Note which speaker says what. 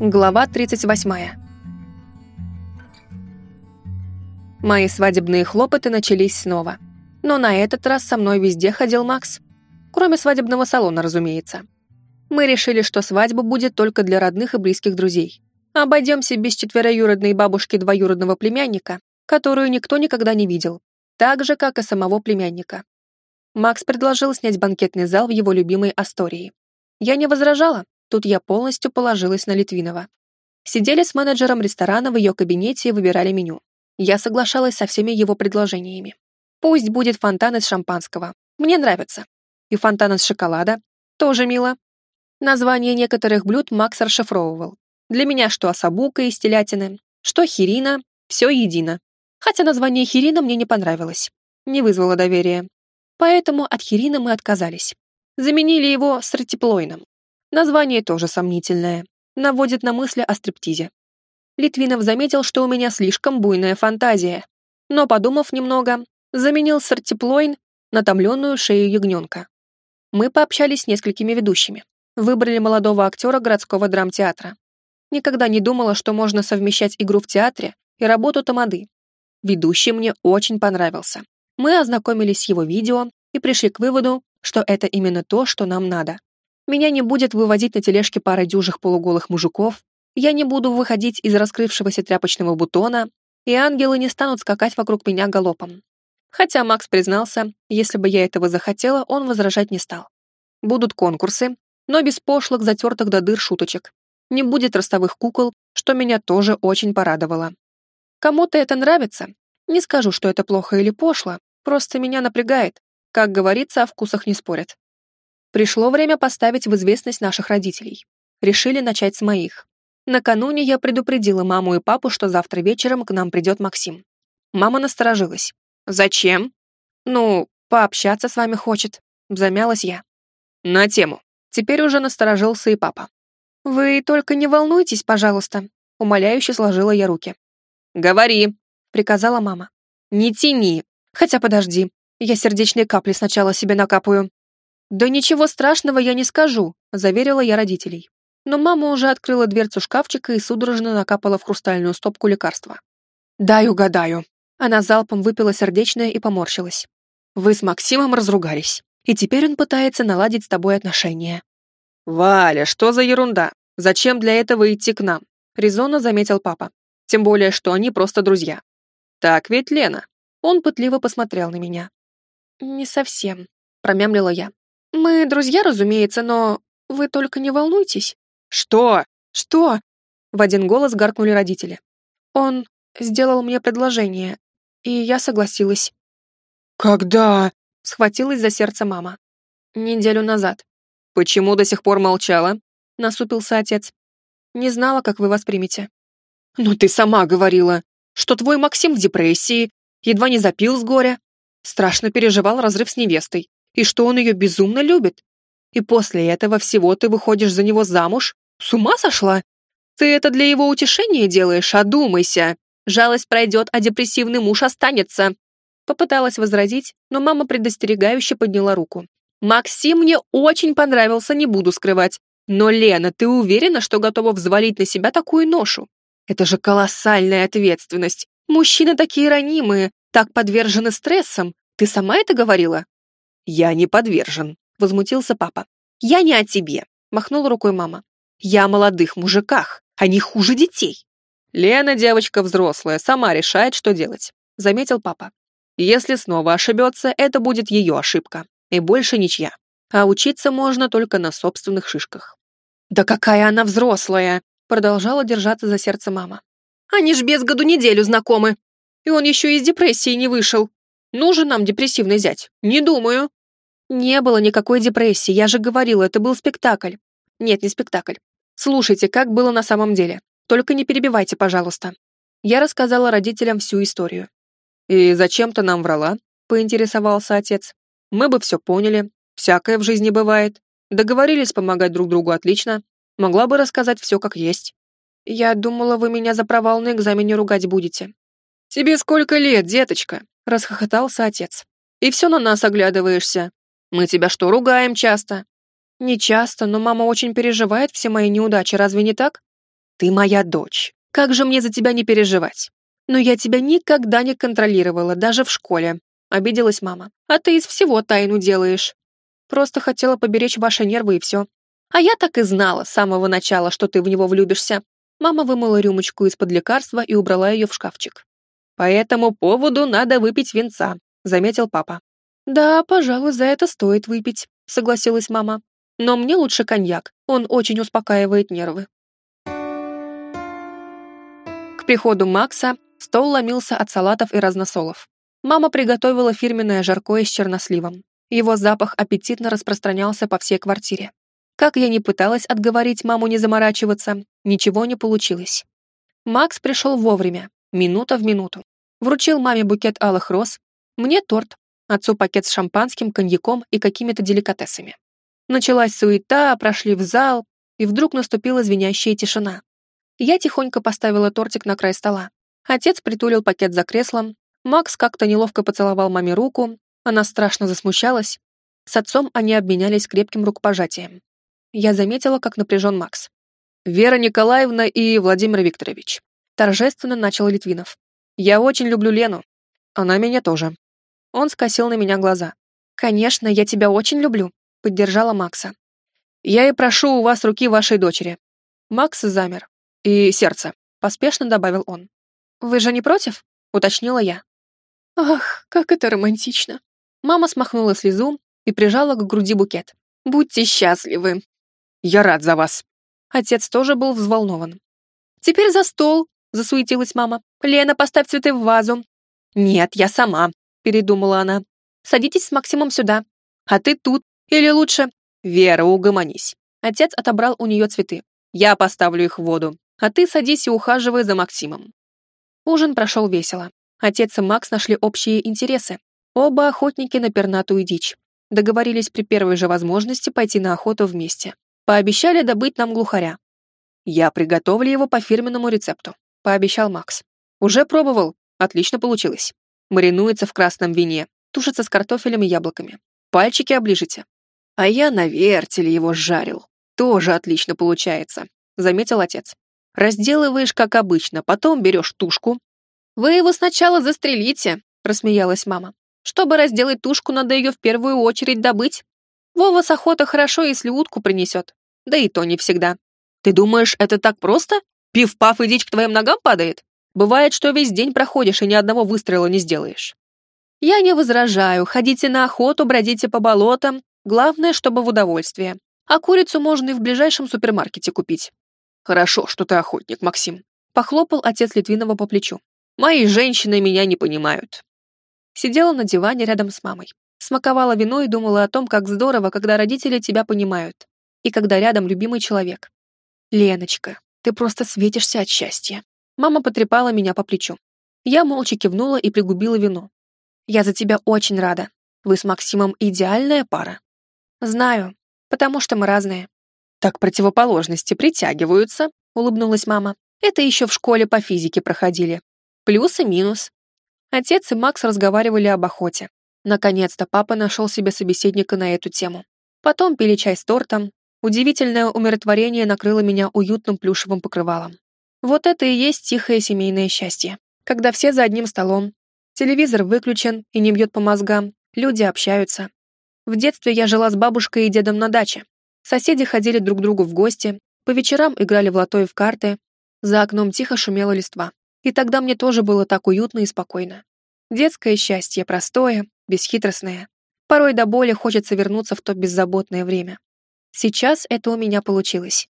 Speaker 1: Глава 38. Мои свадебные хлопоты начались снова. Но на этот раз со мной везде ходил Макс. Кроме свадебного салона, разумеется. Мы решили, что свадьба будет только для родных и близких друзей. Обойдемся без четвероюродной бабушки двоюродного племянника, которую никто никогда не видел, так же, как и самого племянника. Макс предложил снять банкетный зал в его любимой Астории. Я не возражала, Тут я полностью положилась на Литвинова. Сидели с менеджером ресторана в ее кабинете и выбирали меню. Я соглашалась со всеми его предложениями. Пусть будет фонтан из шампанского. Мне нравится. И фонтан из шоколада. Тоже мило. Название некоторых блюд Макс расшифровывал. Для меня что осабука из телятины, что хирина, все едино. Хотя название хирина мне не понравилось. Не вызвало доверия. Поэтому от хирина мы отказались. Заменили его с. Название тоже сомнительное. Наводит на мысли о стриптизе. Литвинов заметил, что у меня слишком буйная фантазия. Но, подумав немного, заменил сортиплойн на томленную шею ягненка. Мы пообщались с несколькими ведущими. Выбрали молодого актера городского драмтеатра. Никогда не думала, что можно совмещать игру в театре и работу тамады. Ведущий мне очень понравился. Мы ознакомились с его видео и пришли к выводу, что это именно то, что нам надо. Меня не будет выводить на тележке пара дюжих полуголых мужиков, я не буду выходить из раскрывшегося тряпочного бутона, и ангелы не станут скакать вокруг меня галопом. Хотя Макс признался, если бы я этого захотела, он возражать не стал. Будут конкурсы, но без пошлых, затертых до дыр шуточек. Не будет ростовых кукол, что меня тоже очень порадовало. Кому-то это нравится. Не скажу, что это плохо или пошло, просто меня напрягает. Как говорится, о вкусах не спорят. Пришло время поставить в известность наших родителей. Решили начать с моих. Накануне я предупредила маму и папу, что завтра вечером к нам придет Максим. Мама насторожилась. «Зачем?» «Ну, пообщаться с вами хочет», — замялась я. «На тему». Теперь уже насторожился и папа. «Вы только не волнуйтесь, пожалуйста», — умоляюще сложила я руки. «Говори», — приказала мама. «Не тяни. Хотя подожди, я сердечные капли сначала себе накапаю». «Да ничего страшного я не скажу», — заверила я родителей. Но мама уже открыла дверцу шкафчика и судорожно накапала в хрустальную стопку лекарства. «Дай угадаю». Она залпом выпила сердечное и поморщилась. «Вы с Максимом разругались, и теперь он пытается наладить с тобой отношения». «Валя, что за ерунда? Зачем для этого идти к нам?» — резонно заметил папа. «Тем более, что они просто друзья». «Так ведь, Лена?» Он пытливо посмотрел на меня. «Не совсем», — промямлила я. Мы друзья, разумеется, но вы только не волнуйтесь. Что? Что? В один голос гаркнули родители. Он сделал мне предложение, и я согласилась. Когда? Схватилась за сердце мама. Неделю назад. Почему до сих пор молчала? Насупился отец. Не знала, как вы воспримете. Ну ты сама говорила, что твой Максим в депрессии, едва не запил с горя. Страшно переживал разрыв с невестой и что он ее безумно любит. И после этого всего ты выходишь за него замуж? С ума сошла? Ты это для его утешения делаешь, одумайся. Жалость пройдет, а депрессивный муж останется. Попыталась возразить, но мама предостерегающе подняла руку. «Максим мне очень понравился, не буду скрывать. Но, Лена, ты уверена, что готова взвалить на себя такую ношу? Это же колоссальная ответственность. Мужчины такие ранимые, так подвержены стрессам. Ты сама это говорила?» «Я не подвержен», — возмутился папа. «Я не о тебе», — махнула рукой мама. «Я о молодых мужиках. Они хуже детей». «Лена девочка взрослая, сама решает, что делать», — заметил папа. «Если снова ошибется, это будет ее ошибка, и больше ничья. А учиться можно только на собственных шишках». «Да какая она взрослая!» — продолжала держаться за сердце мама. «Они ж без году неделю знакомы. И он еще из депрессии не вышел. Нужен нам депрессивный зять? Не думаю». Не было никакой депрессии, я же говорила, это был спектакль. Нет, не спектакль. Слушайте, как было на самом деле. Только не перебивайте, пожалуйста. Я рассказала родителям всю историю. «И зачем ты нам врала?» — поинтересовался отец. «Мы бы все поняли. Всякое в жизни бывает. Договорились помогать друг другу отлично. Могла бы рассказать все как есть». «Я думала, вы меня за провал на экзамене ругать будете». «Тебе сколько лет, деточка?» — расхохотался отец. «И все на нас оглядываешься. Мы тебя что, ругаем часто?» «Не часто, но мама очень переживает все мои неудачи, разве не так?» Ты моя дочь. Как же мне за тебя не переживать? Но я тебя никогда не контролировала, даже в школе. Обиделась мама. А ты из всего тайну делаешь. Просто хотела поберечь ваши нервы и все. А я так и знала с самого начала, что ты в него влюбишься. Мама вымыла рюмочку из-под лекарства и убрала ее в шкафчик. «По этому поводу надо выпить винца», — заметил папа. «Да, пожалуй, за это стоит выпить», — согласилась мама. «Но мне лучше коньяк, он очень успокаивает нервы». К приходу Макса стол ломился от салатов и разносолов. Мама приготовила фирменное жаркое с черносливом. Его запах аппетитно распространялся по всей квартире. Как я ни пыталась отговорить маму не заморачиваться, ничего не получилось. Макс пришел вовремя, минута в минуту. Вручил маме букет алых роз, мне торт, отцу пакет с шампанским, коньяком и какими-то деликатесами. Началась суета, прошли в зал, и вдруг наступила звенящая тишина. Я тихонько поставила тортик на край стола. Отец притулил пакет за креслом, Макс как-то неловко поцеловал маме руку, она страшно засмущалась. С отцом они обменялись крепким рукопожатием. Я заметила, как напряжен Макс. «Вера Николаевна и Владимир Викторович», торжественно начал Литвинов. «Я очень люблю Лену. Она меня тоже». Он скосил на меня глаза. «Конечно, я тебя очень люблю», — поддержала Макса. «Я и прошу у вас руки вашей дочери». Макс замер. «И сердце», — поспешно добавил он. «Вы же не против?» — уточнила я. «Ах, как это романтично!» Мама смахнула слезу и прижала к груди букет. «Будьте счастливы!» Я рад за вас». Отец тоже был взволнован. «Теперь за стол», — засуетилась мама. «Лена, поставь цветы в вазу». «Нет, я сама», — передумала она. «Садитесь с Максимом сюда. А ты тут. Или лучше...» «Вера, угомонись». Отец отобрал у нее цветы. «Я поставлю их в воду, а ты садись и ухаживай за Максимом». Ужин прошел весело. Отец и Макс нашли общие интересы. Оба охотники на пернатую дичь. Договорились при первой же возможности пойти на охоту вместе. Пообещали добыть нам глухаря. Я приготовлю его по фирменному рецепту, пообещал Макс. Уже пробовал, отлично получилось. Маринуется в красном вине, тушится с картофелем и яблоками. Пальчики оближите. А я на вертеле его жарил. Тоже отлично получается, заметил отец. Разделываешь, как обычно, потом берешь тушку. Вы его сначала застрелите, рассмеялась мама. Чтобы разделать тушку, надо ее в первую очередь добыть. Вова с охота хорошо, если утку принесет да и то не всегда. Ты думаешь, это так просто? Пив-паф и дичь к твоим ногам падает? Бывает, что весь день проходишь и ни одного выстрела не сделаешь. Я не возражаю, ходите на охоту, бродите по болотам, главное, чтобы в удовольствие. А курицу можно и в ближайшем супермаркете купить. Хорошо, что ты охотник, Максим. Похлопал отец Литвинова по плечу. Мои женщины меня не понимают. Сидела на диване рядом с мамой. Смаковала вино и думала о том, как здорово, когда родители тебя понимают и когда рядом любимый человек. «Леночка, ты просто светишься от счастья». Мама потрепала меня по плечу. Я молча кивнула и пригубила вино. «Я за тебя очень рада. Вы с Максимом идеальная пара». «Знаю, потому что мы разные». «Так противоположности притягиваются», — улыбнулась мама. «Это еще в школе по физике проходили. Плюс и минус». Отец и Макс разговаривали об охоте. Наконец-то папа нашел себе собеседника на эту тему. Потом пили чай с тортом, Удивительное умиротворение накрыло меня уютным плюшевым покрывалом. Вот это и есть тихое семейное счастье. Когда все за одним столом, телевизор выключен и не бьет по мозгам, люди общаются. В детстве я жила с бабушкой и дедом на даче. Соседи ходили друг к другу в гости, по вечерам играли в лото и в карты, за окном тихо шумела листва. И тогда мне тоже было так уютно и спокойно. Детское счастье, простое, бесхитростное. Порой до боли хочется вернуться в то беззаботное время. Сейчас это у меня получилось.